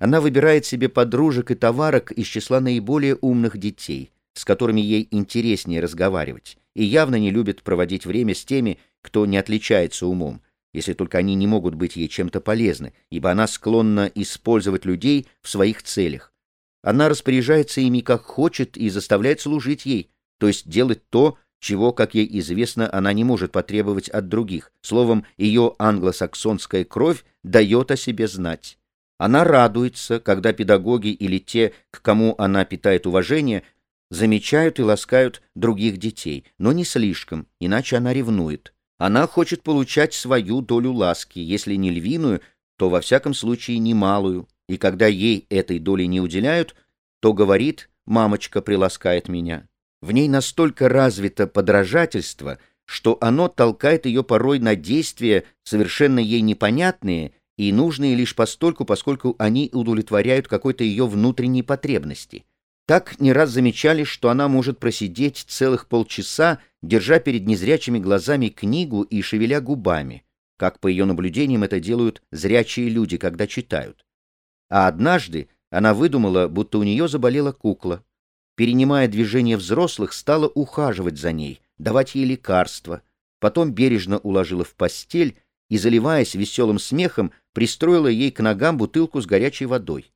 Она выбирает себе подружек и товарок из числа наиболее умных детей, с которыми ей интереснее разговаривать, и явно не любит проводить время с теми, кто не отличается умом, если только они не могут быть ей чем-то полезны, ибо она склонна использовать людей в своих целях. Она распоряжается ими как хочет и заставляет служить ей, то есть делать то, чего, как ей известно, она не может потребовать от других. Словом, ее англосаксонская кровь дает о себе знать. Она радуется, когда педагоги или те, к кому она питает уважение, замечают и ласкают других детей, но не слишком, иначе она ревнует. Она хочет получать свою долю ласки, если не львиную, то во всяком случае немалую, и когда ей этой доли не уделяют, то говорит «мамочка приласкает меня». В ней настолько развито подражательство, что оно толкает ее порой на действия, совершенно ей непонятные и нужные лишь постольку, поскольку они удовлетворяют какой-то ее внутренней потребности. Так не раз замечали, что она может просидеть целых полчаса, держа перед незрячими глазами книгу и шевеля губами, как по ее наблюдениям это делают зрячие люди, когда читают. А однажды она выдумала, будто у нее заболела кукла. Перенимая движения взрослых, стала ухаживать за ней, давать ей лекарства, потом бережно уложила в постель и, заливаясь веселым смехом, пристроила ей к ногам бутылку с горячей водой.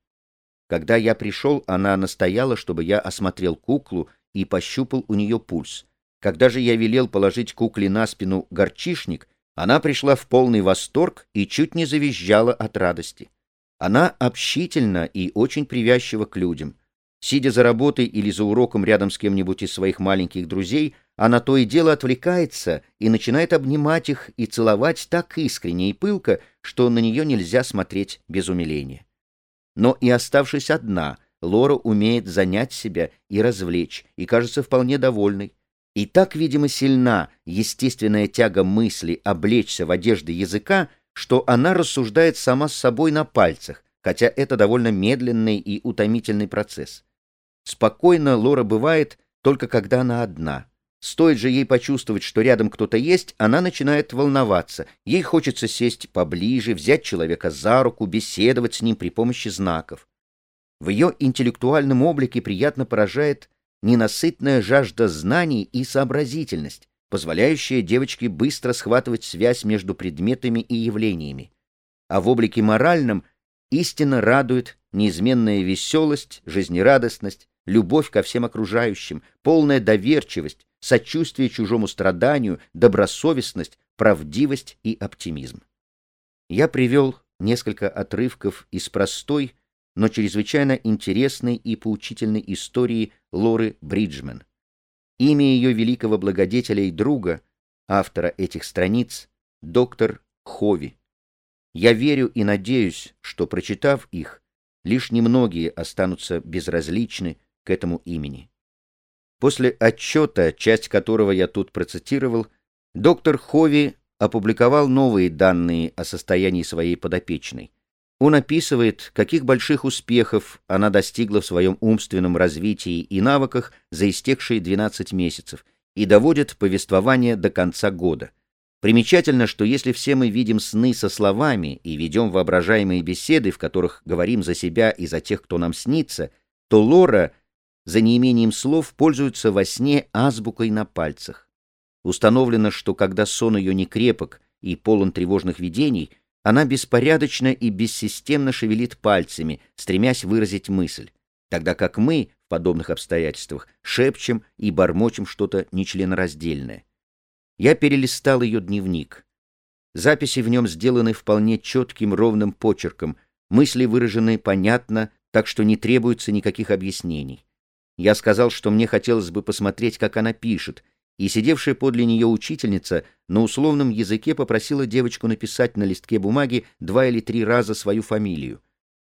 Когда я пришел, она настояла, чтобы я осмотрел куклу и пощупал у нее пульс. Когда же я велел положить кукле на спину горчишник, она пришла в полный восторг и чуть не завизжала от радости. Она общительна и очень привязчива к людям. Сидя за работой или за уроком рядом с кем-нибудь из своих маленьких друзей, она то и дело отвлекается и начинает обнимать их и целовать так искренне и пылко, что на нее нельзя смотреть без умиления. Но и оставшись одна, Лора умеет занять себя и развлечь, и кажется вполне довольной. И так, видимо, сильна естественная тяга мысли облечься в одежды языка, что она рассуждает сама с собой на пальцах, хотя это довольно медленный и утомительный процесс. Спокойно Лора бывает только когда она одна — Стоит же ей почувствовать, что рядом кто-то есть, она начинает волноваться. Ей хочется сесть поближе, взять человека за руку, беседовать с ним при помощи знаков. В ее интеллектуальном облике приятно поражает ненасытная жажда знаний и сообразительность, позволяющая девочке быстро схватывать связь между предметами и явлениями. А в облике моральном истинно радует неизменная веселость, жизнерадостность, любовь ко всем окружающим, полная доверчивость, сочувствие чужому страданию, добросовестность, правдивость и оптимизм. Я привел несколько отрывков из простой, но чрезвычайно интересной и поучительной истории Лоры Бриджмен. Имя ее великого благодетеля и друга, автора этих страниц, доктор Хови. Я верю и надеюсь, что, прочитав их, лишь немногие останутся безразличны к этому имени. После отчета, часть которого я тут процитировал, доктор Хови опубликовал новые данные о состоянии своей подопечной. Он описывает, каких больших успехов она достигла в своем умственном развитии и навыках за истекшие 12 месяцев и доводит повествование до конца года. Примечательно, что если все мы видим сны со словами и ведем воображаемые беседы, в которых говорим за себя и за тех, кто нам снится, то Лора — за неимением слов пользуются во сне азбукой на пальцах. Установлено, что когда сон ее не крепок и полон тревожных видений, она беспорядочно и бессистемно шевелит пальцами, стремясь выразить мысль, тогда как мы в подобных обстоятельствах шепчем и бормочем что-то нечленораздельное. Я перелистал ее дневник. Записи в нем сделаны вполне четким ровным почерком, мысли выражены понятно, так что не требуется никаких объяснений. Я сказал, что мне хотелось бы посмотреть, как она пишет, и сидевшая подле нее учительница на условном языке попросила девочку написать на листке бумаги два или три раза свою фамилию.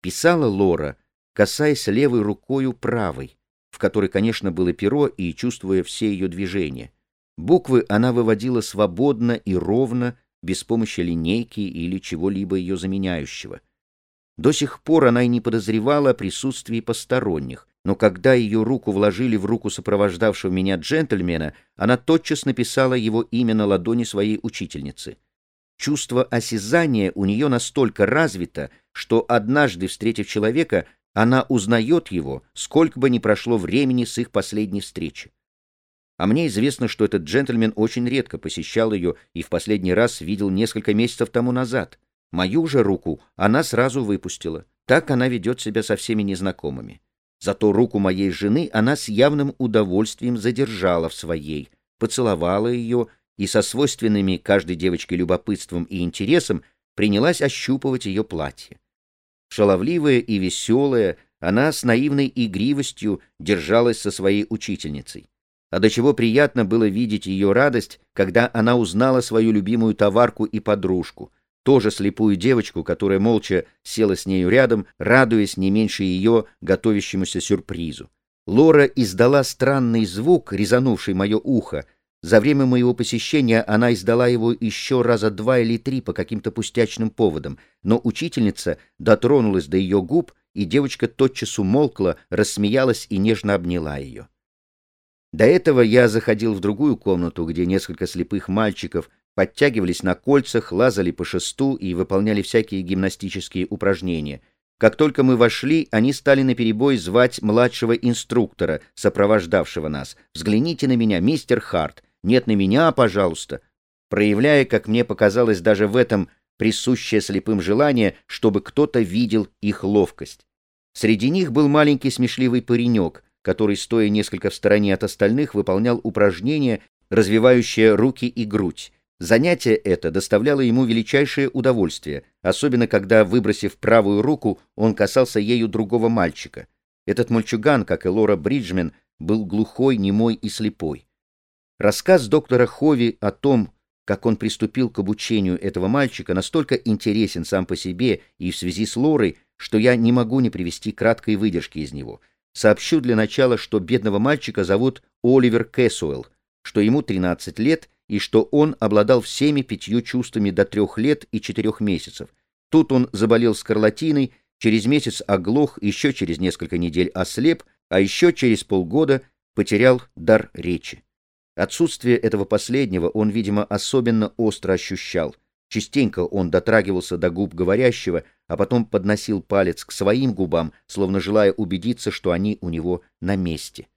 Писала Лора, касаясь левой рукою правой, в которой, конечно, было перо и чувствуя все ее движения. Буквы она выводила свободно и ровно, без помощи линейки или чего-либо ее заменяющего. До сих пор она и не подозревала о присутствии посторонних, но когда ее руку вложили в руку сопровождавшего меня джентльмена, она тотчас написала его имя на ладони своей учительницы. чувство осязания у нее настолько развито, что однажды, встретив человека, она узнает его, сколько бы ни прошло времени с их последней встречи. А мне известно, что этот джентльмен очень редко посещал ее и в последний раз видел несколько месяцев тому назад. Мою же руку она сразу выпустила. Так она ведет себя со всеми незнакомыми. Зато руку моей жены она с явным удовольствием задержала в своей, поцеловала ее и со свойственными каждой девочке любопытством и интересом принялась ощупывать ее платье. Шаловливая и веселая, она с наивной игривостью держалась со своей учительницей. А до чего приятно было видеть ее радость, когда она узнала свою любимую товарку и подружку, тоже слепую девочку, которая молча села с нею рядом, радуясь не меньше ее готовящемуся сюрпризу. Лора издала странный звук, резанувший мое ухо, за время моего посещения она издала его еще раза два или три по каким-то пустячным поводам, но учительница дотронулась до ее губ, и девочка тотчас умолкла, рассмеялась и нежно обняла ее. До этого я заходил в другую комнату, где несколько слепых мальчиков подтягивались на кольцах, лазали по шесту и выполняли всякие гимнастические упражнения. Как только мы вошли, они стали наперебой звать младшего инструктора, сопровождавшего нас. «Взгляните на меня, мистер Харт!» нет на меня, пожалуйста, проявляя, как мне показалось, даже в этом присущее слепым желание, чтобы кто-то видел их ловкость. Среди них был маленький смешливый паренек, который, стоя несколько в стороне от остальных, выполнял упражнения, развивающие руки и грудь. Занятие это доставляло ему величайшее удовольствие, особенно когда, выбросив правую руку, он касался ею другого мальчика. Этот мальчуган, как и Лора Бриджмен, был глухой, немой и слепой. Рассказ доктора Хови о том, как он приступил к обучению этого мальчика, настолько интересен сам по себе и в связи с Лорой, что я не могу не привести краткой выдержки из него. Сообщу для начала, что бедного мальчика зовут Оливер Кэсуэлл, что ему 13 лет и что он обладал всеми пятью чувствами до трех лет и четырех месяцев. Тут он заболел скарлатиной, через месяц оглох, еще через несколько недель ослеп, а еще через полгода потерял дар речи. Отсутствие этого последнего он, видимо, особенно остро ощущал. Частенько он дотрагивался до губ говорящего, а потом подносил палец к своим губам, словно желая убедиться, что они у него на месте.